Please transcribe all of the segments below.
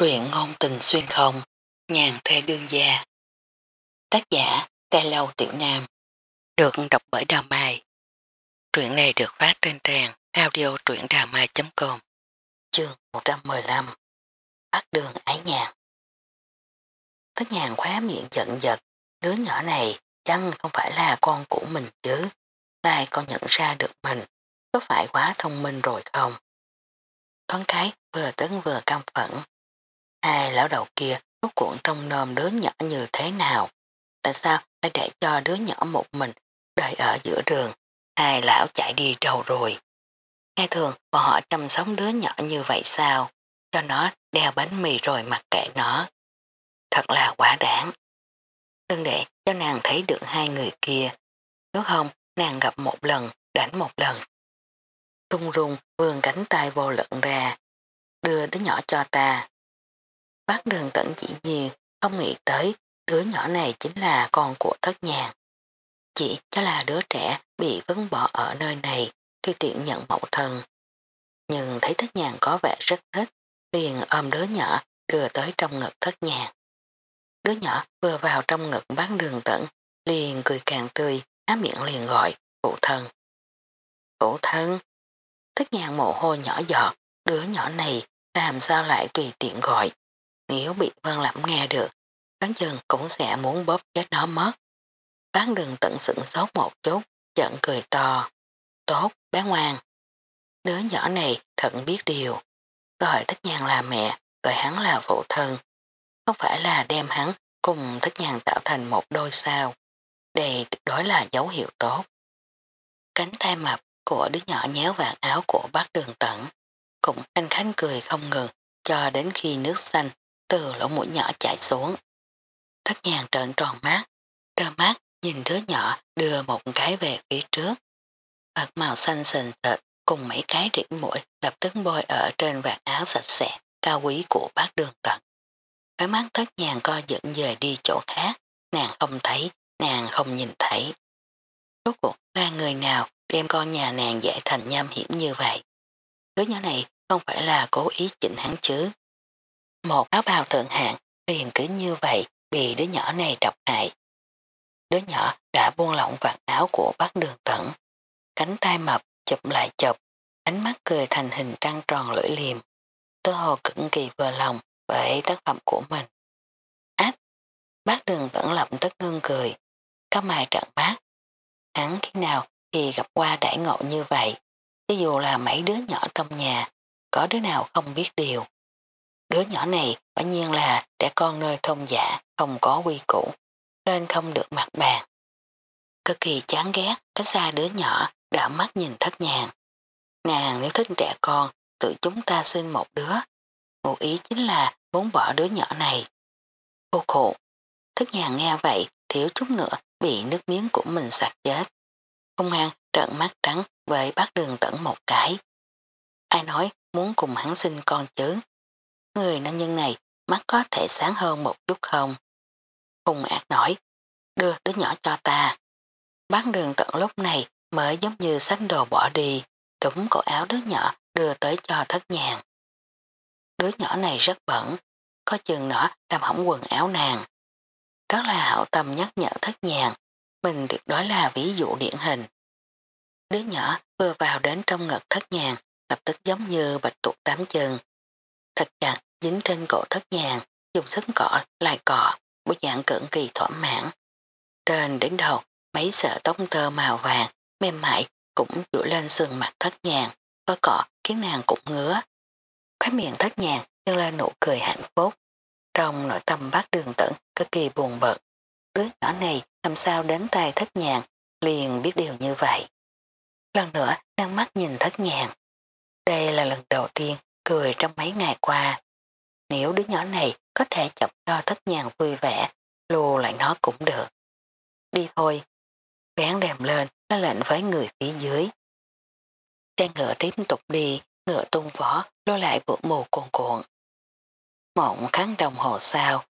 Truyện ngôn tình xuyên không, nhàn thê đương gia. Tác giả, Tê Lâu Tiểu Nam. Được đọc bởi Đào Mai. Truyện này được phát trên trang audio truyệnđàmai.com Chương 115 Bắt đường ái nhàn Tất nhàn khóa miệng giận giật, đứa nhỏ này chăng không phải là con của mình chứ, lại con nhận ra được mình, có phải quá thông minh rồi không? Thoáng cái vừa tấn vừa căm phẫn, Hai lão đầu kia rốt cuộn trong nôm đứa nhỏ như thế nào? Tại sao lại để cho đứa nhỏ một mình đợi ở giữa đường? Hai lão chạy đi đâu rồi? Ngay thường bọn họ chăm sóc đứa nhỏ như vậy sao? Cho nó đeo bánh mì rồi mặc kệ nó. Thật là quá đáng. Đừng để cho nàng thấy được hai người kia. Nếu không, nàng gặp một lần, đánh một lần. Trung rung vươn cánh tay vô lận ra. Đưa đứa nhỏ cho ta. Bác đường tận chỉ nhiên không nghĩ tới đứa nhỏ này chính là con của thất nhàn. Chỉ cho là đứa trẻ bị vấn bỏ ở nơi này khi tiện nhận mẫu thân. Nhưng thấy thất nhàn có vẻ rất thích, liền ôm đứa nhỏ đưa tới trong ngực thất nhàn. Đứa nhỏ vừa vào trong ngực bác đường tận, liền cười càng tươi, á miệng liền gọi, phụ thân. Phụ thân, thất nhàn mồ hôi nhỏ giọt, đứa nhỏ này làm sao lại tùy tiện gọi, nếu bị Vân Lẩm nghe được, bán chừng cũng sẽ muốn bóp chết nó mất. Bán đừng tận sửng sốt một chút, giận cười to. Tốt, bé ngoan. Đứa nhỏ này thật biết điều. Gọi thích nhàng là mẹ, gọi hắn là phụ thân. Không phải là đem hắn cùng thích nhàng tạo thành một đôi sao. Đây tuyệt đối là dấu hiệu tốt. Cánh tay mập của đứa nhỏ nhéo vàng áo của bác đường tận. Cũng anh khánh cười không ngừng cho đến khi nước xanh từ lỗ mũi nhỏ chảy xuống. Thất nhàng trợn tròn mắt, trơ mắt nhìn đứa nhỏ đưa một cái về phía trước. Vật màu xanh sình tịch cùng mấy cái điểm mũi lập tức bôi ở trên vạt áo sạch sẽ, cao quý của bác đường tận. Cái mắt thất nhàng co dẫn về đi chỗ khác, nàng không thấy, nàng không nhìn thấy. Rốt cuộc là người nào đem con nhà nàng dạy thành nham hiểm như vậy. Đứa nhỏ này không phải là cố ý chỉnh hắn chứ. Một áo bào thượng hạng liền cứ như vậy bị đứa nhỏ này độc hại. Đứa nhỏ đã buông lỏng vạt áo của bác đường tẩn. Cánh tay mập chụp lại chụp, ánh mắt cười thành hình trăng tròn lưỡi liềm. Tớ hồ cực kỳ vừa lòng bởi tác phẩm của mình. Ách! Bác đường tẩn lập tức ngưng cười. Có mài trận bác. Hắn khi nào thì gặp qua đại ngộ như vậy. Cho dù là mấy đứa nhỏ trong nhà, có đứa nào không biết điều. Đứa nhỏ này quả nhiên là trẻ con nơi thôn giả, dạ, không có quy củ, nên không được mặt bàn. Cực kỳ chán ghét, cách xa đứa nhỏ, đã mắt nhìn thất nhàng. Nàng nếu thích trẻ con, tự chúng ta sinh một đứa. Ngụ ý chính là muốn bỏ đứa nhỏ này. Cô khổ, thất nhàng nghe vậy, thiếu chút nữa bị nước miếng của mình sạch chết. Công an trợn mắt trắng với bác đường tẩn một cái. Ai nói muốn cùng hắn sinh con chứ? Người nam nhân này mắt có thể sáng hơn một chút không? Hùng ác nói, đưa đứa nhỏ cho ta. Bán đường tận lúc này mới giống như xách đồ bỏ đi, túm cổ áo đứa nhỏ đưa tới cho thất nhàng. Đứa nhỏ này rất bẩn, có chừng nó làm hỏng quần áo nàng. Đó là hảo tâm nhắc nhở thất nhàng, mình tuyệt đối là ví dụ điển hình. Đứa nhỏ vừa vào đến trong ngực thất nhàng, lập tức giống như bạch tuộc tám chân. Thật chặt dính trên cổ thất nhàng, dùng sức cọ lại cọ, bộ dạng cận kỳ thỏa mãn. Trên đến đầu, mấy sợi tóc tơ màu vàng, mềm mại cũng dụ lên sườn mặt thất nhàng, có cọ khiến nàng cũng ngứa. Khói miệng thất nhàng nhưng lên nụ cười hạnh phúc. Trong nội tâm bác đường tận cực kỳ buồn bực. Đứa nhỏ này làm sao đến tay thất nhàng liền biết điều như vậy. Lần nữa nàng mắt nhìn thất nhàng. Đây là lần đầu tiên cười trong mấy ngày qua. Nếu đứa nhỏ này có thể chọc cho thất nhàng vui vẻ, lù lại nó cũng được. Đi thôi. Bán đèm lên, nó lệnh với người phía dưới. Xe ngựa tiếp tục đi, ngựa tung vỏ, lô lại bụi mù cuồn cuộn. Mộng kháng đồng hồ sao,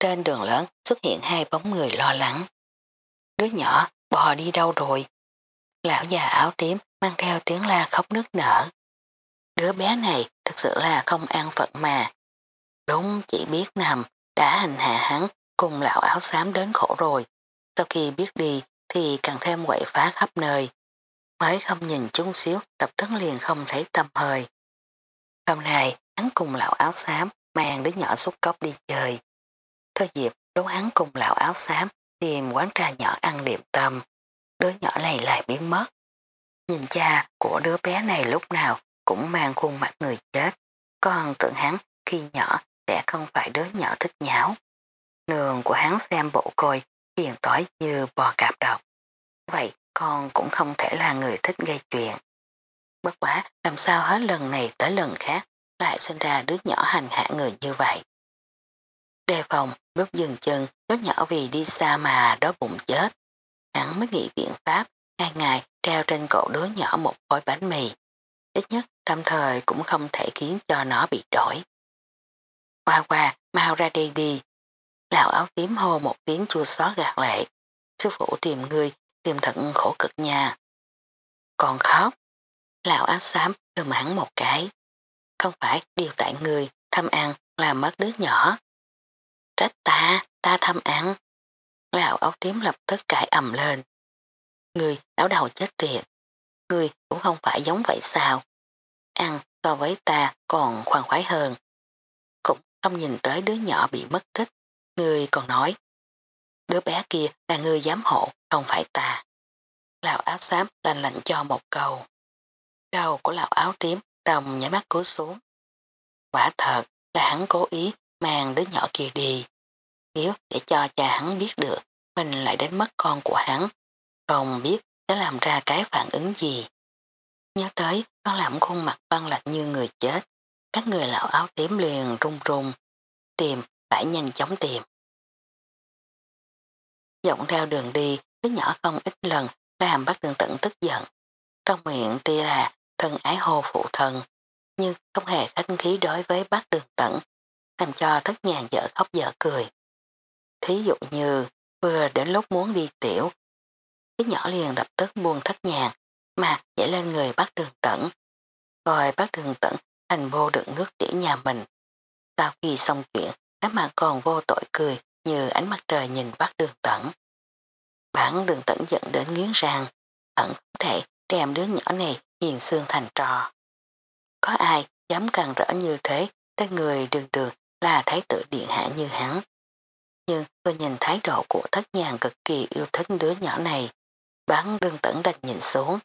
trên đường lớn xuất hiện hai bóng người lo lắng. Đứa nhỏ, bò đi đâu rồi? Lão già áo tím mang theo tiếng la khóc nước nở. Đứa bé này thực sự là không an phận mà. Đúng chỉ biết nằm, đã hành hạ hắn cùng lão áo xám đến khổ rồi. Sau khi biết đi thì càng thêm quậy phá khắp nơi. Mới không nhìn chung xíu lập tức liền không thấy tâm hơi. Hôm nay hắn cùng lão áo xám mang đứa nhỏ xúc cốc đi chơi. Thôi dịp đố hắn cùng lão áo xám tìm quán trà nhỏ ăn điểm tâm. Đứa nhỏ này lại biến mất. Nhìn cha của đứa bé này lúc nào cũng mang khuôn mặt người chết. Còn tưởng hắn khi nhỏ sẽ không phải đứa nhỏ thích nháo. Nường của hắn xem bộ côi, hiền tối như bò cạp độc. Vậy con cũng không thể là người thích gây chuyện. Bất quá làm sao hết lần này tới lần khác lại sinh ra đứa nhỏ hành hạ người như vậy. Đề phòng lúc dừng chân đứa nhỏ vì đi xa mà đói bụng chết. Hắn mới nghĩ biện pháp hai ngày treo trên cổ đứa nhỏ một gói bánh mì. Ít nhất tạm thời cũng không thể khiến cho nó bị đổi. Qua qua, mau ra đây đi. Lão áo tím hô một tiếng chua xót gạt lệ. Sư phụ tìm người, tìm thận khổ cực nhà Còn khóc. Lão áo xám ôm hắn một cái. Không phải điều tại người, thăm ăn, làm mất đứa nhỏ. Trách ta, ta thăm ăn. Lão áo tím lập tức cãi ầm lên. Người lão đầu chết tiệt. Người cũng không phải giống vậy sao. Ăn so với ta còn khoan khoái hơn. Không nhìn tới đứa nhỏ bị mất tích. Người còn nói. Đứa bé kia là người giám hộ, không phải ta. Lão áo xám lành lạnh cho một câu. Đầu của lão áo tím đồng nhảy mắt cúi xuống. Quả thật là hắn cố ý mang đứa nhỏ kia đi. Nếu để cho cha hắn biết được mình lại đánh mất con của hắn, không biết sẽ làm ra cái phản ứng gì. Nhớ tới con làm khuôn mặt băng lạnh như người chết, các người lão áo tím liền run run, tìm, phải nhanh chóng tìm. Dọng theo đường đi, đứa nhỏ không ít lần làm bác đường tận tức giận. Trong miệng tuy là thân ái hô phụ thân, nhưng không hề khách khí đối với bác đường tận, làm cho thất nhàn dở khóc dở cười. Thí dụ như vừa đến lúc muốn đi tiểu, đứa nhỏ liền lập tức buông thất nhàn mà nhảy lên người bác đường tận. Rồi bác đường tận thành vô đựng nước tiểu nhà mình. Sau khi xong chuyện, cái mặt còn vô tội cười như ánh mặt trời nhìn bác đường tẩn. Bản đường tẩn giận đến nghiến răng, vẫn không thể đem đứa nhỏ này hiền xương thành trò. Có ai dám càng rỡ như thế, đến người đường đường là thái tử điện hạ như hắn. Nhưng tôi nhìn thái độ của thất nhàn cực kỳ yêu thích đứa nhỏ này. Bán đường tẩn đành nhìn xuống.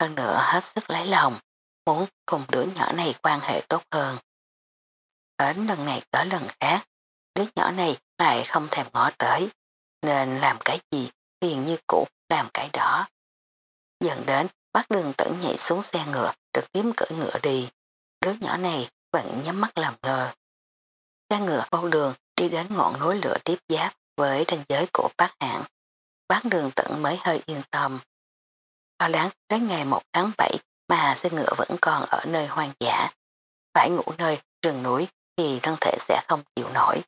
Hơn nữa hết sức lấy lòng, muốn cùng đứa nhỏ này quan hệ tốt hơn. Đến lần này tới lần khác, đứa nhỏ này lại không thèm ngó tới, nên làm cái gì liền như cũ làm cái đó. Dần đến bác đường tử nhảy xuống xe ngựa trực tiếp cởi ngựa đi. Đứa nhỏ này vẫn nhắm mắt làm ngờ. Xe ngựa vô đường đi đến ngọn núi lửa tiếp giáp với ranh giới của bác hạng. Bác đường tận mới hơi yên tâm. Lo lắng đến ngày 1 tháng 7 mà xe ngựa vẫn còn ở nơi hoang dã. Phải ngủ nơi rừng núi thì thân thể sẽ không chịu nổi.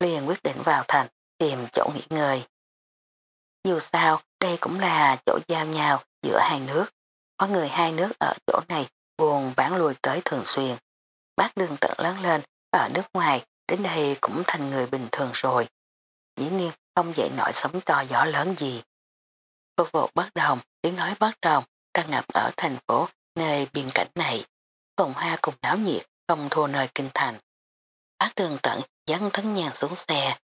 Liền quyết định vào thành tìm chỗ nghỉ ngơi. Dù sao, đây cũng là chỗ giao nhau giữa hai nước. Có người hai nước ở chỗ này buồn bán lui tới thường xuyên. Bác đường tận lớn lên ở nước ngoài đến đây cũng thành người bình thường rồi. Dĩ nhiên không dậy nổi sống to gió lớn gì. Phục vụ bất đồng, tiếng nói bất đồng, đang ngập ở thành phố nơi biên cảnh này. phồng hoa cùng náo nhiệt, không thua nơi kinh thành. Bác đường tận dắn thất nhàng xuống xe.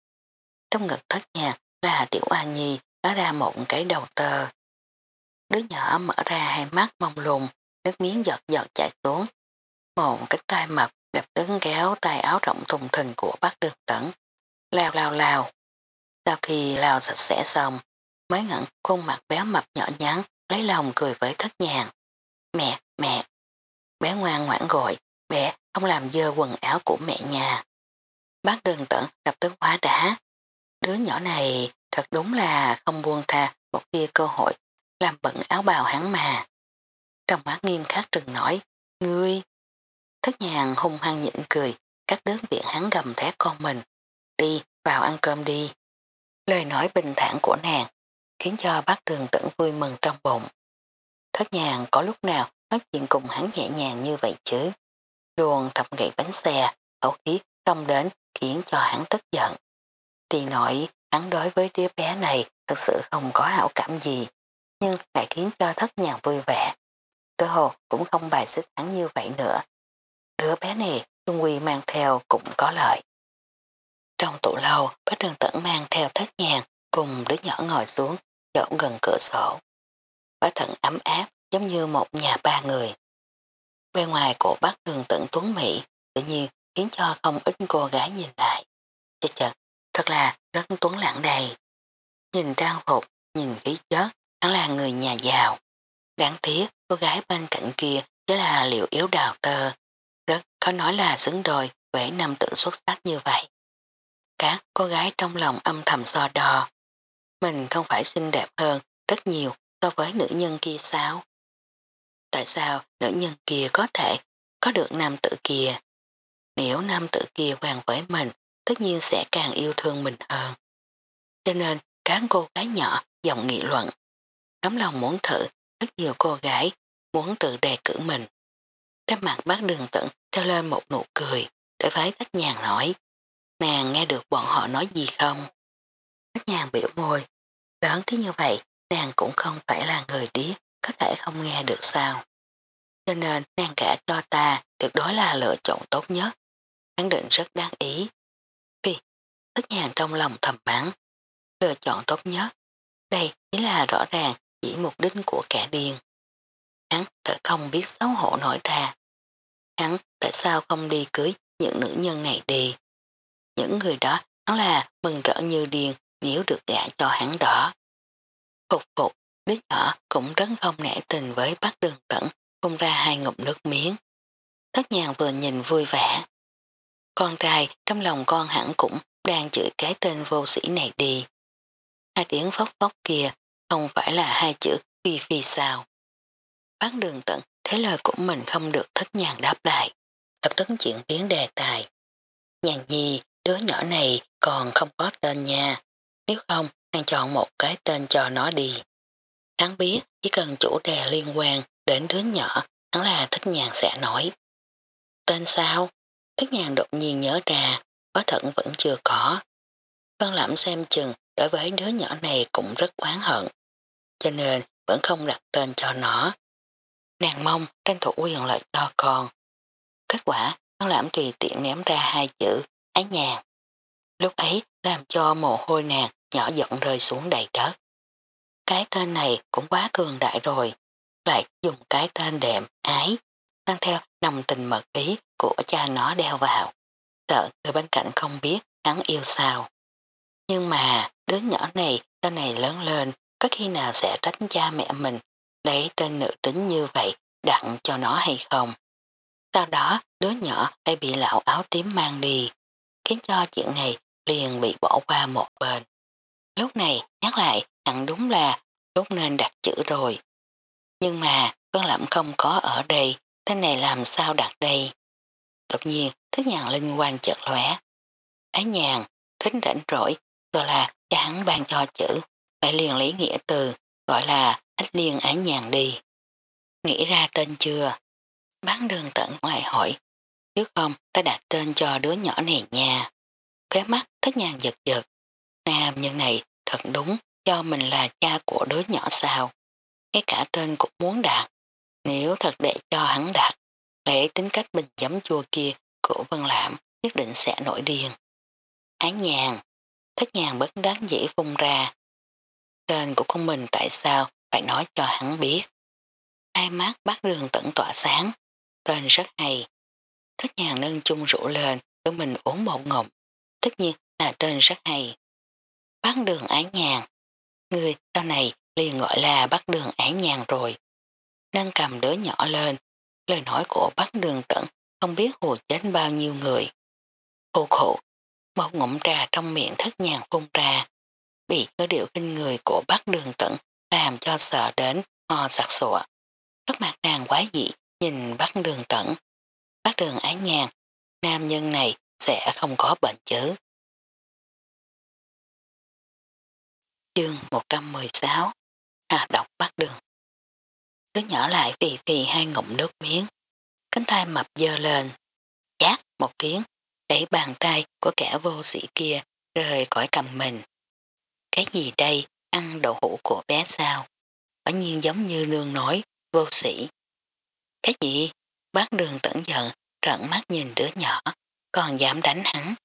Trong ngực thất nhàng là tiểu A Nhi nó ra một cái đầu tơ. Đứa nhỏ mở ra hai mắt mông lùng, nước miếng giọt giọt chảy xuống. Một cái tay mập lập tức kéo tay áo rộng thùng thình của bác đường tận. Lao lao lao. Sau khi lao sạch sẽ xong, mới ngẩn khuôn mặt béo mập nhỏ nhắn, lấy lòng cười với thất nhàng. Mẹ, mẹ. Bé ngoan ngoãn gọi, bé không làm dơ quần áo của mẹ nhà. Bác đường tận lập tức hóa đá. Đứa nhỏ này thật đúng là không buông tha một tia cơ hội làm bận áo bào hắn mà. Trong mắt nghiêm khắc trừng nói, ngươi. Thất nhàng hung hăng nhịn cười, các đứa viện hắn gầm thét con mình. Đi, vào ăn cơm đi. Lời nói bình thản của nàng khiến cho bác đường tận vui mừng trong bụng. Thất nhàng có lúc nào nói chuyện cùng hắn nhẹ nhàng như vậy chứ. Luôn thập gậy bánh xe, ẩu khí không đến khiến cho hắn tức giận. Tì nội hắn đối với đứa bé này thật sự không có hảo cảm gì, nhưng lại khiến cho thất nhàn vui vẻ. Cơ hồ cũng không bài xích hắn như vậy nữa. Đứa bé này Trung Quy mang theo cũng có lợi. Trong tủ lâu, bác đường tẩn mang theo thất nhàn cùng đứa nhỏ ngồi xuống, chỗ gần cửa sổ quả thận ấm áp giống như một nhà ba người. Bên ngoài của bác đường tận tuấn Mỹ tự nhiên khiến cho không ít cô gái nhìn lại. Chật chật, thật là rất tuấn lãng đầy. Nhìn trang phục, nhìn khí chất, hắn là người nhà giàu. Đáng tiếc, cô gái bên cạnh kia chỉ là liệu yếu đào tơ. Rất khó nói là xứng đôi với nam tự xuất sắc như vậy. Các cô gái trong lòng âm thầm so đo. Mình không phải xinh đẹp hơn rất nhiều so với nữ nhân kia sao? Tại sao nữ nhân kia có thể có được nam tử kia? Nếu nam tử kia hoàng với mình, tất nhiên sẽ càng yêu thương mình hơn. Cho nên, các cô gái nhỏ giọng nghị luận. Nắm lòng muốn thử, rất nhiều cô gái muốn tự đề cử mình. Trên mặt bác đường tận treo lên một nụ cười, để với tất nhàn nói. Nàng nghe được bọn họ nói gì không? Tất nhàn biểu môi. Lớn thế như vậy, nàng cũng không phải là người điếc, có thể không nghe được sao. Cho nên nàng cả cho ta tuyệt đối là lựa chọn tốt nhất. hắn định rất đáng ý. Vì, tất nhàn trong lòng thầm bắn. Lựa chọn tốt nhất. Đây chính là rõ ràng chỉ mục đích của kẻ điên. Hắn thật không biết xấu hổ nổi ra. Hắn tại sao không đi cưới những nữ nhân này đi. Những người đó hắn là mừng rỡ như điên nếu được gả cho hắn đó. Phục phục, đứa nhỏ cũng rất không nể tình với bác đường tẩn, không ra hai ngụm nước miếng. Thất nhàng vừa nhìn vui vẻ. Con trai trong lòng con hẳn cũng đang chửi cái tên vô sĩ này đi. Hai tiếng phốc phốc kia không phải là hai chữ phi phi sao. Bác đường tận thế lời của mình không được thất nhàng đáp lại. Lập tức chuyển biến đề tài. Nhàn nhi, đứa nhỏ này còn không có tên nha. Nếu không, nàng chọn một cái tên cho nó đi. Hắn biết chỉ cần chủ đề liên quan đến đứa nhỏ, hắn là thích nhàng sẽ nói. Tên sao? thích nhàng đột nhiên nhớ ra, có thận vẫn chưa có. Vâng văn lãm xem chừng đối với đứa nhỏ này cũng rất oán hận. Cho nên vẫn không đặt tên cho nó. Nàng mong tranh thủ quyền lợi cho con. Kết quả, vâng văn lãm tùy tiện ném ra hai chữ ái nhàn. Lúc ấy làm cho mồ hôi nàng nhỏ giọng rơi xuống đầy đất. Cái tên này cũng quá cường đại rồi, lại dùng cái tên đệm ái, mang theo nồng tình mật ý của cha nó đeo vào. Sợ người bên cạnh không biết hắn yêu sao. Nhưng mà đứa nhỏ này sau này lớn lên có khi nào sẽ tránh cha mẹ mình lấy tên nữ tính như vậy đặng cho nó hay không. Sau đó đứa nhỏ lại bị lão áo tím mang đi, khiến cho chuyện này liền bị bỏ qua một bên. Lúc này nhắc lại hẳn đúng là lúc nên đặt chữ rồi. Nhưng mà con lẩm không có ở đây, thế này làm sao đặt đây? Đột nhiên thức nhàn linh quan chợt lóe. Ái nhàn, thính rảnh rỗi, gọi là cho hắn ban cho chữ, phải liền lấy nghĩa từ, gọi là ách liên ái nhàn đi. Nghĩ ra tên chưa? Bán đường tận lại hỏi, chứ không ta đặt tên cho đứa nhỏ này nha. Khóe mắt thất nhàn giật giật. Nam nhân này thật đúng cho mình là cha của đứa nhỏ sao. Ngay cả tên cũng muốn đạt Nếu thật để cho hắn đạt, lẽ tính cách bình giấm chua kia của Vân Lãm nhất định sẽ nổi điên. Ái nhàn, thất nhàn bất đáng dễ phun ra. Tên của con mình tại sao phải nói cho hắn biết. Hai mắt bắt đường tận tỏa sáng, tên rất hay. Thất nhàn nâng chung rượu lên, tự mình uống một ngụm, tất nhiên là tên rất hay. Bác đường ái nhàn, người sau này liền gọi là bác đường ái nhàn rồi. Nâng cầm đứa nhỏ lên, lời nói của bác đường cận không biết hù chết bao nhiêu người. Khô khổ, một ngụm trà trong miệng thất nhàn phun ra, bị cơ điệu kinh người của bác đường cận làm cho sợ đến ho sặc sụa. Tất mặt nàng quá dị nhìn bác đường cận. Bác đường ái nhàn, nam nhân này sẽ không có bệnh chứ. Chương 116 Hà độc bắt đường Đứa nhỏ lại phì phì hai ngụm nước miếng. Cánh tay mập dơ lên. Chát một tiếng. đẩy bàn tay của kẻ vô sĩ kia rời khỏi cầm mình. Cái gì đây, ăn đậu hũ của bé sao? Quả nhiên giống như nương nói, vô sĩ. Cái gì? Bác đường tẩn giận, trợn mắt nhìn đứa nhỏ, còn dám đánh hắn.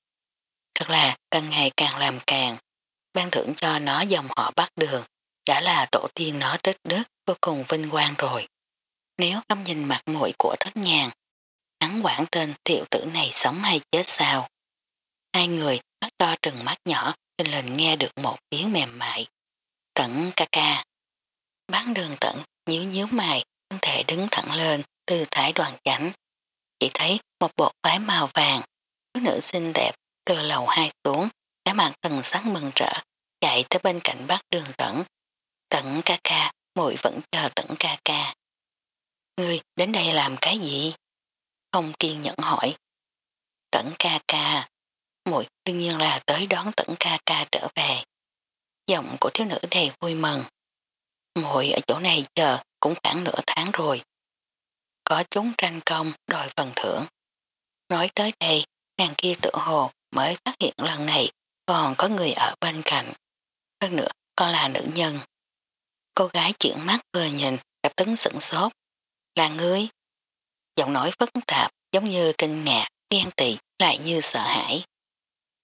Thật là càng ngày càng làm càng, ban thưởng cho nó dòng họ bắt đường, đã là tổ tiên nó tích đức vô cùng vinh quang rồi. Nếu không nhìn mặt mũi của thất nhàn, hắn quản tên tiểu tử này sống hay chết sao? Hai người mắt to trừng mắt nhỏ trên lần nghe được một tiếng mềm mại. Tận ca ca. Bán đường tận nhíu nhíu mày, thân thể đứng thẳng lên, từ thái đoàn chánh. Chỉ thấy một bộ váy màu vàng, thiếu nữ xinh đẹp từ lầu hai xuống, cả mặt thần sắc mừng rỡ, chạy tới bên cạnh bác đường tận. Tận ca ca, muội vẫn chờ tận ca ca. Ngươi đến đây làm cái gì? Không kiên nhẫn hỏi. Tận ca ca. Muội đương nhiên là tới đón tận ca ca trở về. Giọng của thiếu nữ đầy vui mừng. Muội ở chỗ này chờ cũng khoảng nửa tháng rồi. Có chúng tranh công đòi phần thưởng. Nói tới đây, nàng kia tự hồ mới phát hiện lần này còn có người ở bên cạnh. Hơn nữa, còn là nữ nhân. Cô gái chuyển mắt vừa nhìn, gặp tấn sửng sốt. Là ngươi. Giọng nói phức tạp, giống như kinh ngạc, ghen tị, lại như sợ hãi.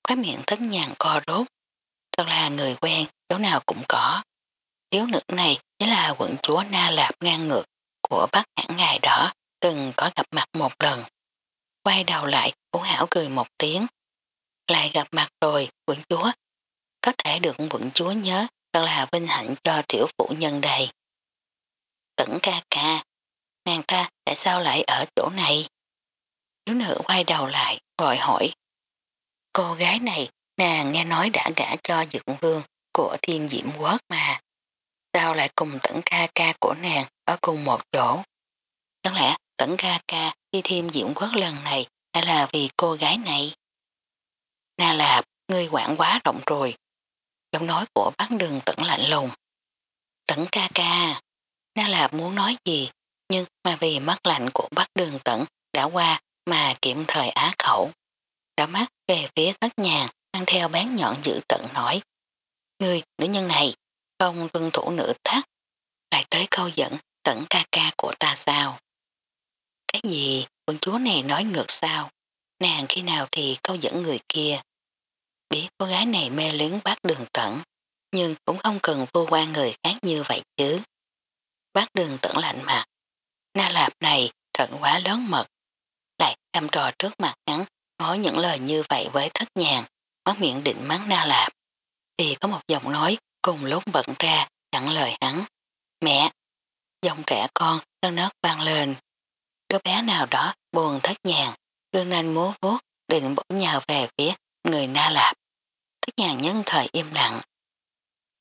Khói miệng thất nhàng co rốt. Thật là người quen, chỗ nào cũng có. Thiếu nữ này chỉ là quận chúa Na Lạp ngang ngược của bác hãng ngài đó, từng có gặp mặt một lần. Quay đầu lại, Ú Hảo cười một tiếng. Lại gặp mặt rồi, quận chúa. Có thể được quận chúa nhớ, thật là vinh hạnh cho tiểu phụ nhân đầy. Tẩn ca ca, nàng ta tại sao lại ở chỗ này? Thiếu nữ quay đầu lại, gọi hỏi. Cô gái này, nàng nghe nói đã gả cho dượng vương của thiên diễm quốc mà. Sao lại cùng tẩn ca ca của nàng ở cùng một chỗ? Chẳng lẽ tẩn ca ca đi thêm diễm quốc lần này hay là vì cô gái này? Na Lạp, ngươi quản quá rộng rồi. Giọng nói của bác đường tẩn lạnh lùng. Tẩn ca ca. Na Lạp muốn nói gì, nhưng mà vì mắt lạnh của bác đường tẩn đã qua mà kiểm thời á khẩu. Đã mắt về phía thất nhàng, mang theo bán nhọn giữ tận nói. Ngươi, nữ nhân này, không tuân thủ nữ thắt, lại tới câu dẫn tận ca ca của ta sao? Cái gì, quân chúa này nói ngược sao? Nàng khi nào thì câu dẫn người kia? Biết cô gái này mê luyến bác đường tận, nhưng cũng không cần vô quan người khác như vậy chứ. Bác đường tận lạnh mặt. Na lạp này thật quá lớn mật. Lại đâm trò trước mặt hắn nói những lời như vậy với thất nhàng, mất miệng định mắng na lạp. Thì có một giọng nói cùng lúc bận ra chặn lời hắn. Mẹ! Giọng trẻ con nâng nớt vang lên. Đứa bé nào đó buồn thất nhàng, đương nanh múa vuốt định bổ nhào về phía người na lạp tất nhà nhân thời im lặng.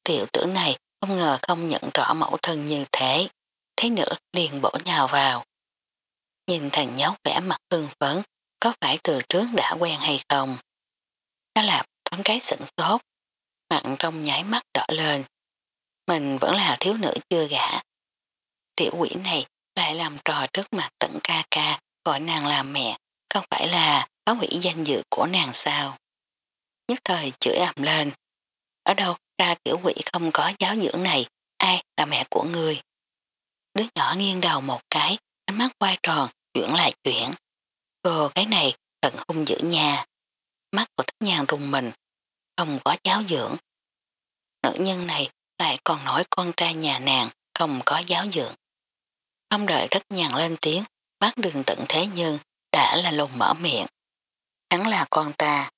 Tiểu tử này không ngờ không nhận rõ mẫu thân như thế, thế nữa liền bổ nhào vào. Nhìn thằng nhóc vẻ mặt hưng phấn, có phải từ trước đã quen hay không? Nó lạp thoáng cái sửng sốt, mặn trong nháy mắt đỏ lên. Mình vẫn là thiếu nữ chưa gả. Tiểu quỷ này lại làm trò trước mặt tận ca ca, gọi nàng làm mẹ, không phải là phá hủy danh dự của nàng sao. Nhất thời chửi ầm lên. Ở đâu ra tiểu quỷ không có giáo dưỡng này, ai là mẹ của người? Đứa nhỏ nghiêng đầu một cái, ánh mắt quay tròn, chuyển lại chuyển. Cô cái này tận hung dữ nha. Mắt của thất nhàng rùng mình, không có giáo dưỡng. Nữ nhân này lại còn nói con trai nhà nàng không có giáo dưỡng. Không đợi thất nhàng lên tiếng, bác đường tận thế nhưng đã là lùng mở miệng. Hắn là con ta.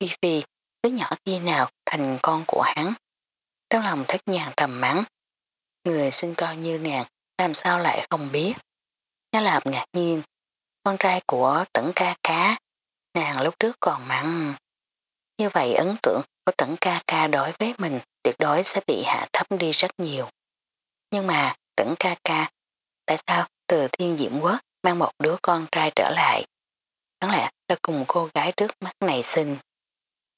Phi Phi, đứa nhỏ khi nào thành con của hắn. Trong lòng thất nhàng thầm mắng. Người sinh con như nàng làm sao lại không biết. Nó làm ngạc nhiên. Con trai của tẩn ca cá. Nàng lúc trước còn mặn. Như vậy ấn tượng của tẩn ca ca đối với mình tuyệt đối sẽ bị hạ thấp đi rất nhiều. Nhưng mà tẩn ca ca tại sao từ thiên diễm quốc mang một đứa con trai trở lại? Đáng lẽ là cùng cô gái trước mắt này sinh.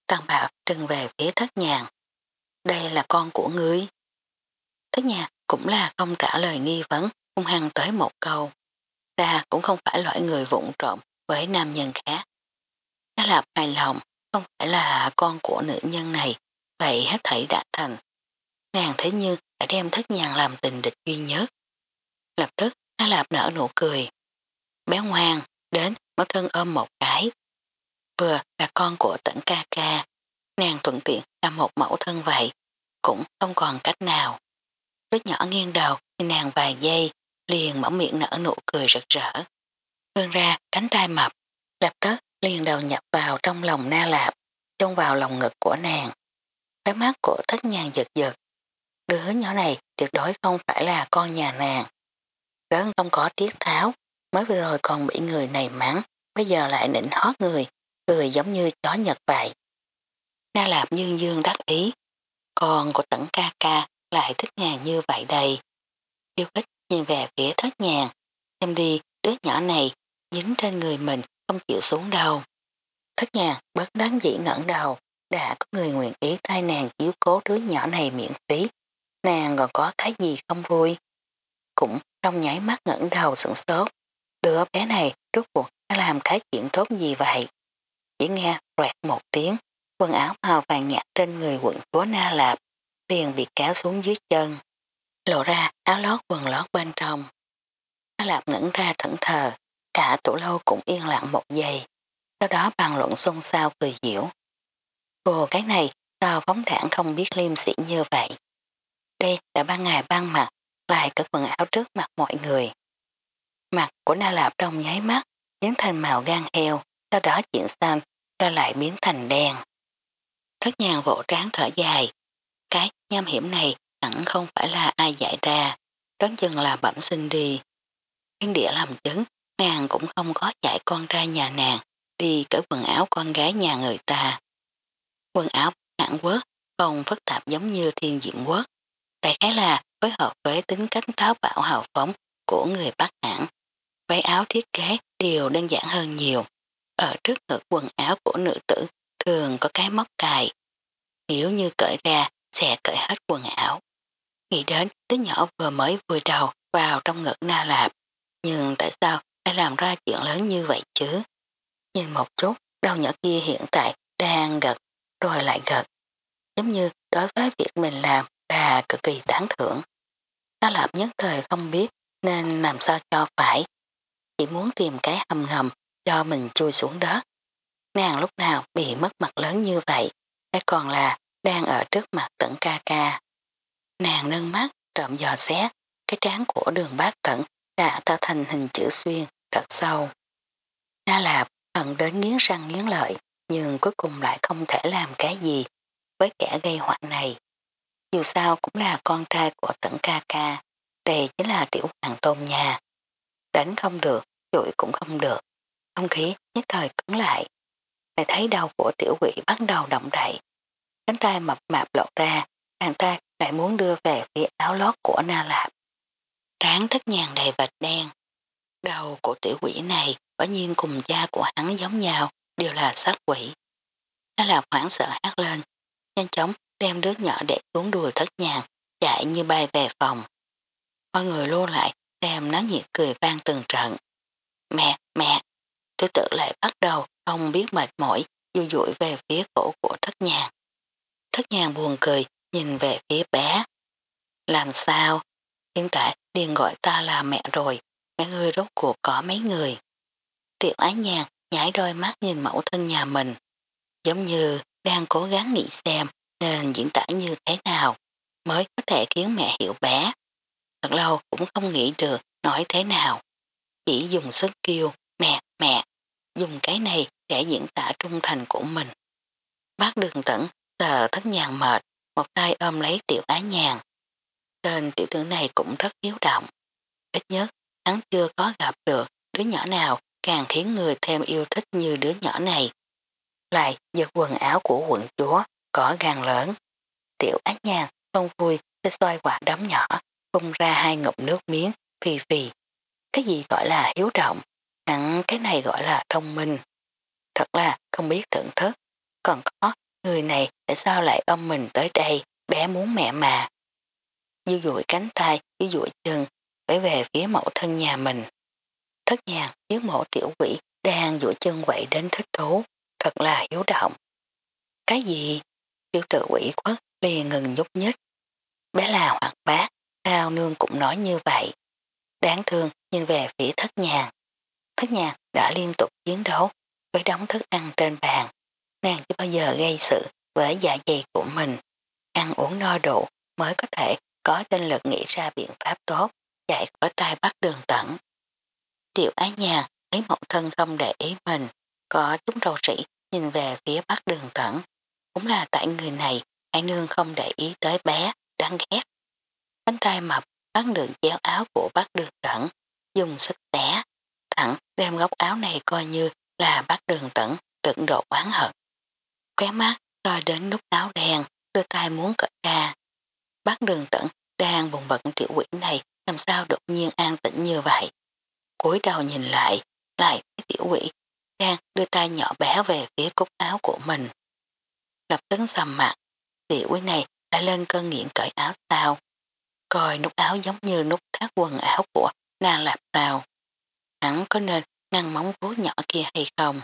Tăng bạo trừng về phía thất nhàng. Đây là con của ngươi. Thất nhàng cũng là không trả lời nghi vấn, hung hăng tới một câu. Ta cũng không phải loại người vụng trộm với nam nhân khác. Nó là hài lòng, không phải là con của nữ nhân này, vậy hết thảy đã thành. Nàng thế như đã đem thất nhàn làm tình địch duy nhất. Lập tức, nó lạp nở nụ cười. Bé ngoan, đến, mất thân ôm một cái. Vừa là con của tận ca ca, nàng thuận tiện là một mẫu thân vậy, cũng không còn cách nào. Đứa nhỏ nghiêng đầu, nàng vài giây, liền mở miệng nở nụ cười rực rỡ. Vươn ra cánh tay mập, lập tức liền đầu nhập vào trong lòng na lạp, trông vào lòng ngực của nàng. Cái mắt của thất nhàng giật giật. Đứa nhỏ này tuyệt đối không phải là con nhà nàng. Rớn không có tiết tháo, mới vừa rồi còn bị người này mắng, bây giờ lại nịnh hót người, cười giống như chó nhật vậy. Na Lạp dương dương đắc ý, con của tẩn ca ca lại thích nhàng như vậy đây. Yêu thích nhìn về phía thất nhàng, xem đi đứa nhỏ này dính trên người mình không chịu xuống đâu. Thất nhàng bất đáng dĩ ngẩn đầu, đã có người nguyện ý thay nàng chiếu cố đứa nhỏ này miễn phí, nàng còn có cái gì không vui. Cũng trong nháy mắt ngẩn đầu sửng sốt, đứa bé này rốt cuộc đã làm cái chuyện tốt gì vậy. Chỉ nghe roẹt một tiếng, quần áo màu vàng nhạt trên người quận chúa Na Lạp liền bị kéo xuống dưới chân, lộ ra áo lót quần lót bên trong. Na Lạp ngẩn ra thẫn thờ, cả tủ lâu cũng yên lặng một giây, sau đó bàn luận xôn xao cười diễu. Cô cái này sao phóng đảng không biết liêm sĩ như vậy. Đây đã ban ngày ban mặt, lại cất quần áo trước mặt mọi người. Mặt của Na Lạp trong nháy mắt, biến thành màu gan heo, sau đó chuyển xanh, ra lại biến thành đen. Thất nhàng vỗ tráng thở dài. Cái nham hiểm này hẳn không phải là ai giải ra, đoán chừng là bẩm sinh đi. Thiên địa làm chứng, nàng cũng không có chạy con ra nhà nàng, đi cởi quần áo con gái nhà người ta. Quần áo hạng quốc không phức tạp giống như thiên diện quốc. Đại khái là phối hợp với tính cách táo bạo hào phóng của người Bắc hãng. Váy áo thiết kế đều đơn giản hơn nhiều. Ở trước ngực quần áo của nữ tử thường có cái móc cài. Nếu như cởi ra sẽ cởi hết quần áo. Nghĩ đến đứa nhỏ vừa mới vừa đầu vào trong ngực na lạp. Nhưng tại sao lại làm ra chuyện lớn như vậy chứ? Nhìn một chút, đầu nhỏ kia hiện tại đang gật rồi lại gật. Giống như đối với việc mình làm là cực kỳ tán thưởng. Nó lạp nhất thời không biết nên làm sao cho phải. Chỉ muốn tìm cái hầm ngầm cho mình chui xuống đất. Nàng lúc nào bị mất mặt lớn như vậy, hay còn là đang ở trước mặt tận ca ca. Nàng nâng mắt trộm dò xét, cái trán của đường bát tận đã tạo thành hình chữ xuyên thật sâu. Na lạp hận đến nghiến răng nghiến lợi, nhưng cuối cùng lại không thể làm cái gì với kẻ gây họa này. Dù sao cũng là con trai của tận ca ca, đây chính là tiểu hoàng tôn nhà. Đánh không được, chuỗi cũng không được. Không khí nhất thời cứng lại. Lại thấy đầu của tiểu quỷ bắt đầu động đậy. Cánh tay mập mạp lột ra, bàn tay lại muốn đưa về phía áo lót của Na Lạp. Tráng thất nhàng đầy vạch đen. Đầu của tiểu quỷ này quả nhiên cùng cha của hắn giống nhau, đều là sát quỷ. Na Lạp hoảng sợ hát lên, nhanh chóng đem đứa nhỏ để xuống đùi thất nhàng, chạy như bay về phòng. Mọi người lô lại xem nó nhiệt cười vang từng trận. Mẹ, mẹ, tôi tự lại bắt đầu không biết mệt mỏi, dư dụi về phía cổ của thất nhàng. Thất nhàng buồn cười, nhìn về phía bé. Làm sao? Hiện tại điền gọi ta là mẹ rồi, mẹ ngươi rốt cuộc có mấy người. Tiểu ái nhàng nhảy đôi mắt nhìn mẫu thân nhà mình, giống như đang cố gắng nghĩ xem nên diễn tả như thế nào mới có thể khiến mẹ hiểu bé. Thật lâu cũng không nghĩ được nói thế nào. Chỉ dùng sức kêu mẹ, mẹ, dùng cái này để diễn tả trung thành của mình. Bác đường tẩn tờ thất nhàng mệt, một tay ôm lấy tiểu ái nhàng. Tên tiểu tử này cũng rất hiếu động. Ít nhất, hắn chưa có gặp được đứa nhỏ nào càng khiến người thêm yêu thích như đứa nhỏ này. Lại giật quần áo của quận chúa, có gan lớn. Tiểu ái nhàng không vui sẽ xoay quả đấm nhỏ, phun ra hai ngụm nước miếng, phì phì. Cái gì gọi là hiếu động, hẳn cái này gọi là thông minh. Thật là không biết thưởng thức, còn có người này tại sao lại ôm mình tới đây, bé muốn mẹ mà. Dư dụi cánh tay, dư dụi chân, phải về phía mẫu thân nhà mình. Thất nhàng, dưới mẫu tiểu quỷ đang dụi chân quậy đến thích thú, thật là hiếu động. Cái gì? Tiểu tự quỷ quất liền ngừng nhúc nhích. Bé là hoạt bát, sao nương cũng nói như vậy. Đáng thương nhìn về phía thất nhàng. Thất nhàng đã liên tục chiến đấu với đống thức ăn trên bàn. Nàng chưa bao giờ gây sự với dạ dày của mình. Ăn uống no đủ mới có thể có tinh lực nghĩ ra biện pháp tốt chạy khỏi tay bắt đường tận. Tiểu ái nhà thấy một thân không để ý mình, có chúng rầu sĩ nhìn về phía bắt đường tận. Cũng là tại người này, hai nương không để ý tới bé, đáng ghét. Bánh tay mập bắt đường chéo áo của bắt đường tận, dùng sức té, thẳng đem góc áo này coi như là bắt đường tẩn, cực độ oán hận. Khóe mắt coi đến nút áo đen, đưa tay muốn cởi ra. Bác đường tẩn đang bùng bận tiểu quỷ này làm sao đột nhiên an tĩnh như vậy. cúi đầu nhìn lại, lại thấy tiểu quỷ đang đưa tay nhỏ bé về phía cúc áo của mình. Lập tức sầm mặt, tiểu quỷ này đã lên cơn nghiện cởi áo sao. Coi nút áo giống như nút thắt quần áo của nàng lạp tàu. Hắn có nên ngăn móng vuốt nhỏ kia hay không?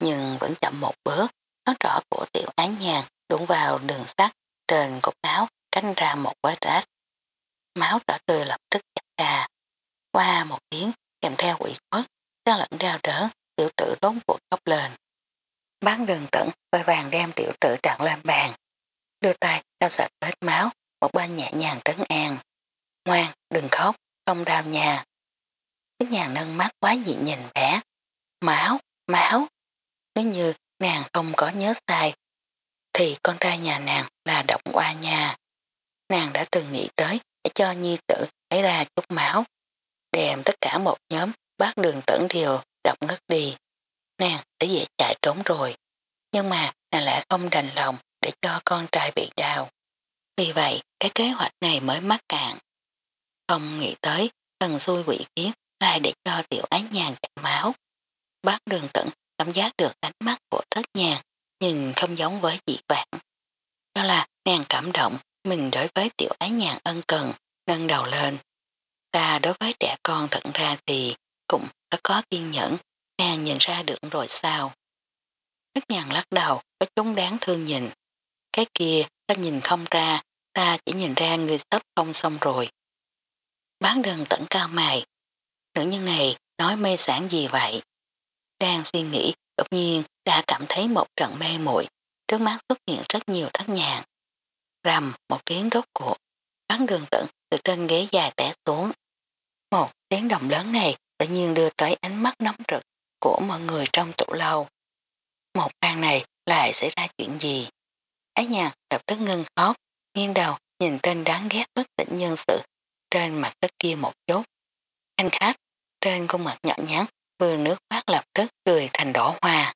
Nhưng vẫn chậm một bước, nó rõ của tiểu án nhàn đụng vào đường sắt trên cục áo cánh ra một vết rách. Máu đỏ tươi lập tức chặt ra. Qua một tiếng kèm theo quỷ khuất, gian lẫn đau đớn, tiểu tử đốn cuộc khóc lên. Bán đường tận vội vàng đem tiểu tử đặt lên bàn. Đưa tay lau sạch vết máu, một bên nhẹ nhàng trấn an. Ngoan, đừng khóc, không đau nhà. Cái nhà nâng mắt quá dị nhìn bé. Máu, máu. Nếu như nàng không có nhớ sai, thì con trai nhà nàng là động qua nhà. Nàng đã từng nghĩ tới để cho nhi tử lấy ra chút máu, đem tất cả một nhóm bác đường tẩn điều động ngất đi. Nàng đã dễ chạy trốn rồi, nhưng mà nàng lại không đành lòng để cho con trai bị đau. Vì vậy, cái kế hoạch này mới mắc cạn. Không nghĩ tới, thần xui quỷ kiết lại để cho tiểu ái nhàn chảy máu. Bác đường tận cảm giác được ánh mắt của thất nhàn, nhìn không giống với dị vãng. Đó là nàng cảm động, mình đối với tiểu ái nhàn ân cần, nâng đầu lên. Ta đối với trẻ con thận ra thì cũng đã có kiên nhẫn, nàng nhìn ra được rồi sao. Thất nhàn lắc đầu, có chúng đáng thương nhìn. Cái kia, ta nhìn không ra, ta chỉ nhìn ra người sắp không xong rồi. Bán đường tận cao mày. Nữ nhân này nói mê sản gì vậy? Đang suy nghĩ, đột nhiên đã cảm thấy một trận mê muội trước mắt xuất hiện rất nhiều thất nhàng. Rầm một tiếng rốt cuộc, bắn đường tận từ trên ghế dài té xuống. Một tiếng động lớn này tự nhiên đưa tới ánh mắt nóng rực của mọi người trong tủ lâu. Một ban này lại xảy ra chuyện gì? Ái nhạc lập tức ngưng khóc, nghiêng đầu nhìn tên đáng ghét bất tỉnh nhân sự trên mặt đất kia một chút. Anh khách trên khuôn mặt nhậm nhắn vừa nước mắt lập tức cười thành đỏ hoa.